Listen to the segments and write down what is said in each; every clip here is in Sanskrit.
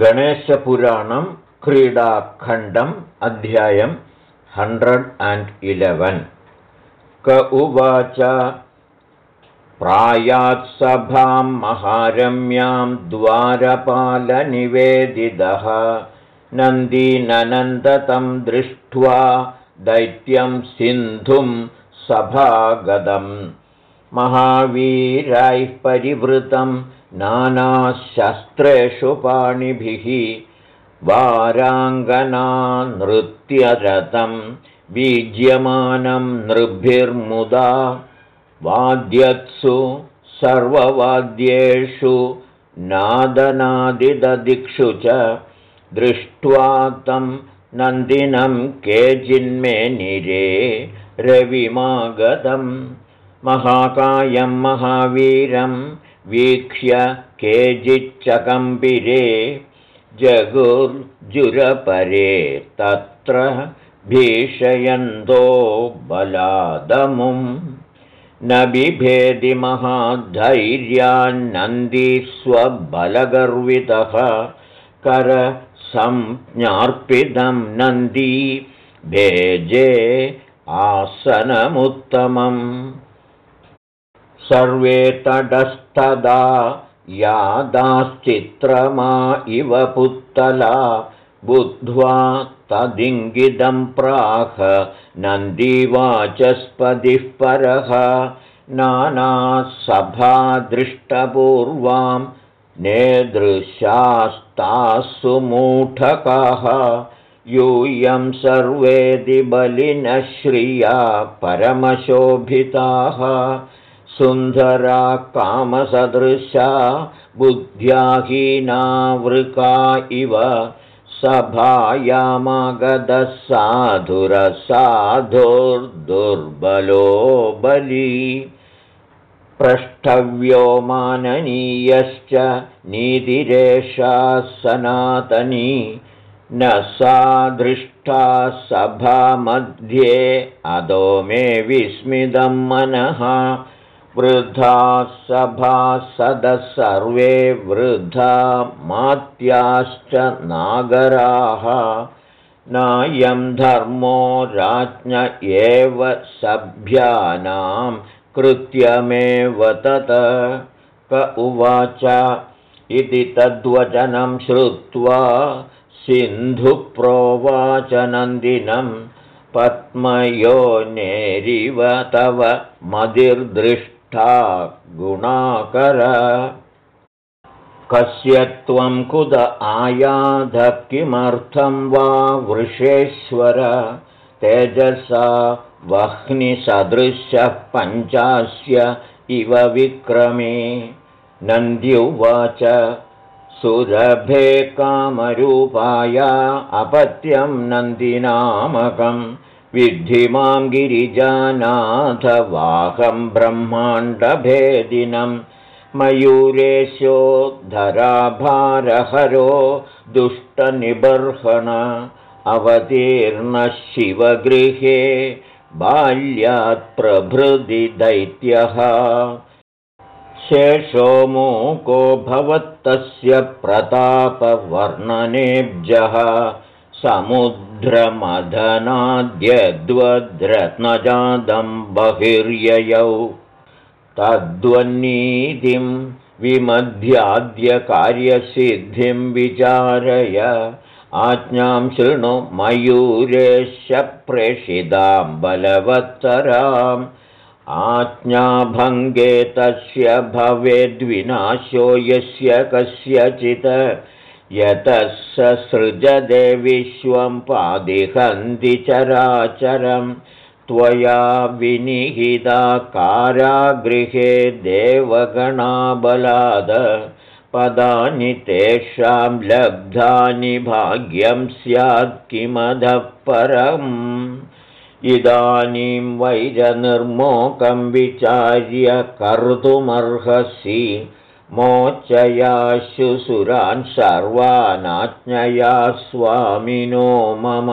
गणेशपुराणं क्रीडाखण्डम् अध्यायं हण्ड्रेड् अण्ड् इलेवन्। क उवाच प्रायात्सभां महारम्यां द्वारपालनिवेदितः। नन्दीननन्दतं दृष्ट्वा दैत्यं सिन्धुं सभागदम् महावीरैः परिवृतं नानाशस्त्रेषु पाणिभिः वाराङ्गनानृत्यरतं बीज्यमानं नृभिर्मुदा वाद्यत्सु सर्ववाद्येषु नादनादिददिक्षु च दृष्ट्वा तं नन्दिनं केचिन्मेनिरे रविमागतं महाकायं महावीरं वीक्ष्य केचिच्चकम्बिरे जगुर्जुरपरे तत्र भीषयन्तो बलादमुम् न बिभेदि महाधैर्यान्नन्दीस्वबलगर्वितः करसंज्ञार्पितं नन्दी भेजे आसनमुत्तमम्। सर्वे तटस्तदा यादाश्चित्रमा इव पुत्तला। बुद्ध्वा तदिङ्गितं प्राह नन्दीवाचस्पतिः परः। नानासभादृष्टपूर्वां नेदृशास्तासु मूढकाः। यूयं सर्वेदि बलिनः श्रिया परमशोभिताः सुन्दरा कामसदृशा बुद्ध्याहीनावृका इव सभायामागतः साधुरसाधुर्दुर्बलो बली। पृष्ठव्यो माननीयश्च नीतिरेषा सनातनी न सा दृष्टा सभामध्ये अदो मे विस्मितं मनः वृद्धा सभासदः सर्वे वृद्धा मात्याश्च नागराः। नायं धर्मो राज्ञ एव सभ्यानां कृत्यमेव तत्। क उवाच इति तद्वचनं श्रुत्वा सिन्धुप्रोवाचनन्दिनं पद्मयोनेरिव तव मदिर्दृष्ट गुणाकर कस्य त्वं कुद आयाध किमर्थं वा वृषेश्वर? तेजसा वह्निसदृशः पञ्चास्य इव विक्रमे। नन्द्युवाच सुरभे कामरूपाया अपत्यं नन्दिनामकम् विद्धि मां गिरिजानाथवाहं ब्रह्माण्डभेदिनं मयूरेशोद्धराभारहरो दुष्टनिबर्हण अवतीर्णः शिवगृहे बाल्यात्प्रभृति दैत्यः। शेषो मूको भवत्तस्य प्रतापवर्णनेब्जः समुद्रमदनाद्यद्वद्रत्नजातं बहिर्ययौ। तद्वन्नीतिं विमध्याद्यकार्यसिद्धिं विचारय। आज्ञां शृणु मयूरेश प्रेषितां बलवत्तराम् आज्ञाभङ्गे तस्य भवेद्विनाशो यस्य कस्यचित् यतः ससृजदे विश्वं पादिहन्ति चराचरं त्वया विनिहिता कारागृहे देवगणाबलाद। पदानि तेषां लब्धानि भाग्यं स्यात् किमधः परम्। इदानीं वैरनिर्मोकं विचार्य कर्तुमर्हसि मोचयाशुसुरान् सर्वानाज्ञया स्वामिनो मम।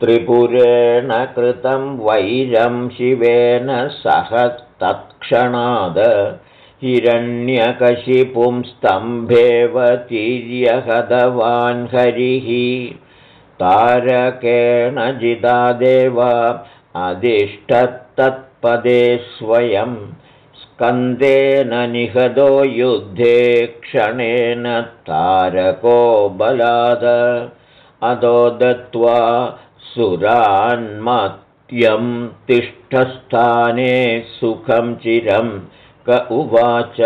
त्रिपुरेण कृतं वैरं शिवेन सह तत्क्षणाद हिरण्यकशिपुं स्तम्भेवतीर्यहदवान् हरिः। तारकेण जिदा देव अधिष्ठत्तत्पदे स्वयं स्कन्देन निहदो युद्धे क्षणेन तारको बलाद। अदो दत्त्वा सुरान्मत्यं तिष्ठस्थाने सुखं चिरं क उवाच।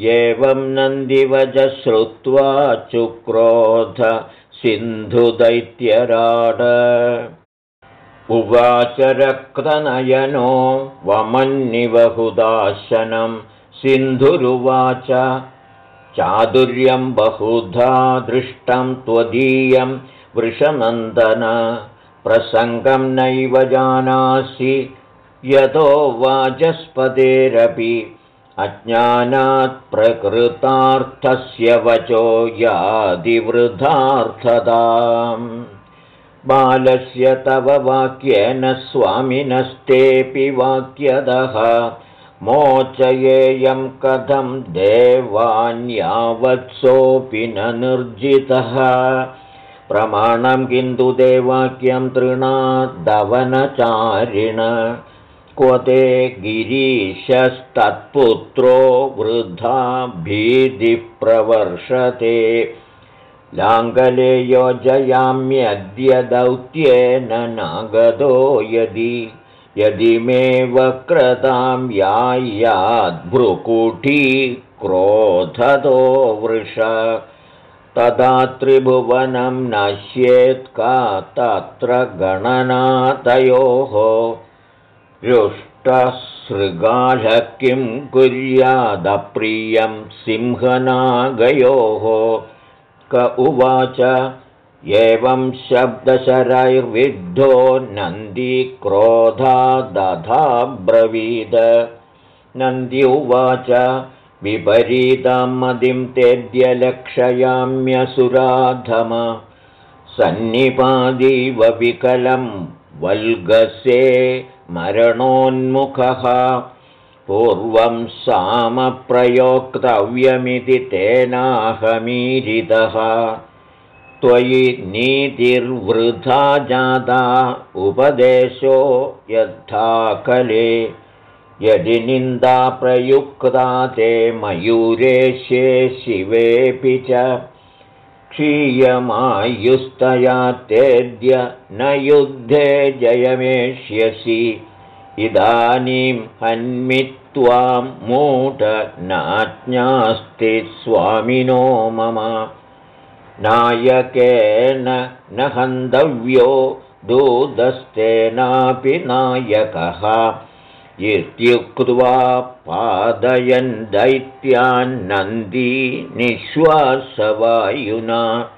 एवं नन्दिवज श्रुत्वा चुक्रोध सिन्धुदैत्यराड उवाच रक्तनयनो वमन्निवहुदाशनं। सिन्धुरुवाच चादुर्यं बहुधा दृष्टं त्वदीयं वृषनन्दन। प्रसङ्गं नैव जानासि यतो वाचस्पतेरपि अज्ञानात् प्रकृतार्थस्य वचो यादिवृद्धार्थताम् बालस्य तव वाक्येन स्वामिनस्तेऽपि वाक्यदः। मोचयेयं कथं देवान्यावत्सोऽपि न निर्जितः। प्रमाणं किन्तु देवाक्यं तृणादवनचारिण क्व ते गिरीशस्तत्पुत्रो वृद्धा भीतिः प्रवर्षते लाङ्गले योजयाम्यद्य दौत्येन नागदो यदि यदि मे वक्रतां यायाद्भ्रुकुटी क्रोधतो वृष। तदा त्रिभुवनं नश्येत् का तत्र गणनातयोः। रुष्टसृगाढ किं कुर्यादप्रियं सिंहनागयोः क उवाच। एवं शब्दशरैर्विद्धो नन्दी क्रोधा दधाब्रवीद। नन्दी उवाच विपरीतां मदिं तेद्य लक्षयाम्यसुराधम। सन्निपादीव विकलं वल्गसे मरणोन्मुखः पूर्वं सामप्रयोक्तव्यमिति तेनाहमीरितः। त्वयि नीतिर्वृथा जाता उपदेशो यद्धाकले। यदि निन्दा प्रयुक्ता ते मयूरेशे शिवेऽपि च। क्षीयमायुस्तया तेद्य न युद्धे जयमेष्यसि। इदानीं हन्मित्वां मूढ नाज्ञास्ति स्वामिनो मम। नायकेन न हन्तव्यो दूतस्तेनापि नायकः। इत्युक्त्वा पादयन् दैत्यान्नन्दी निःश्वासवायुना।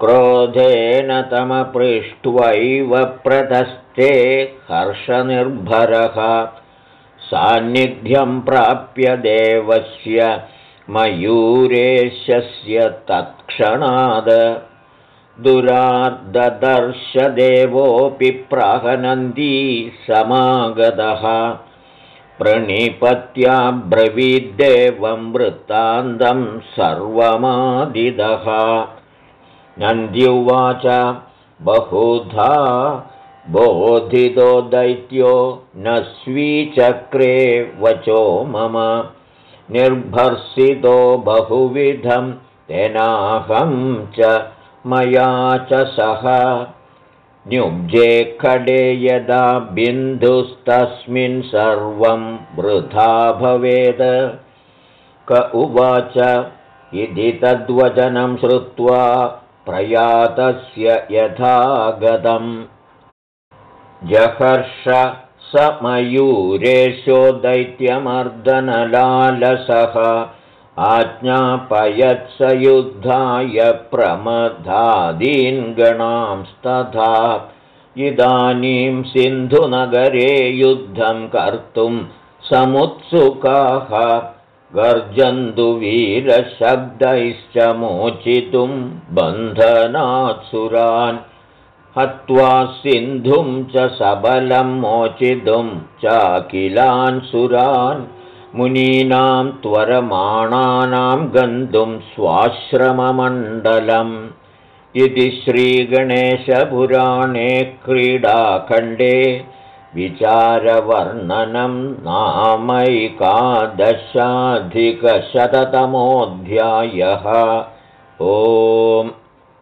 क्रोधेन तमपृष्ट्वैव प्रतस्ते हर्षनिर्भरः सान्निध्यं प्राप्य देवस्य मयूरेशस्य तत्क्षणाद। दुरार्ददर्शदेवोऽपि प्राहनन्दी समागतः। प्रणिपत्याब्रवीद्देवं वृत्तान्तं सर्वमादिदः नन्द्युवाच बहुधा बोधितो दैत्यो न स्वीचक्रे वचो मम। निर्भर्सितो बहुविधं तेनाहं च मया च सह। न्युब्जे खडे यदा बिन्दुस्तस्मिन् सर्वं वृथा भवेद। क उवाच इति तद्वचनं श्रुत्वा प्रयातस्य यथा गतम् जहर्ष स मयूरेशो दैत्यमर्दनलालसः आज्ञापयत्स युद्धाय प्रमदादीन्गणांस्तथा इदानीं सिन्धुनगरे युद्धं कर्तुं समुत्सुकाः गर्जन्तुवीरशब्दैश्च मोचितुं बन्धनात्सुरान् हत्वा सिन्धुं च सबलं मोचितुं चाकिलान् सुरान् मुनीनां त्वरमाणानां गन्तुं स्वाश्रममण्डलम् इति श्रीगणेशपुराणे क्रीडाखण्डे विचारवर्णनं नामैकादशाधिकशततमोऽध्यायः ओम्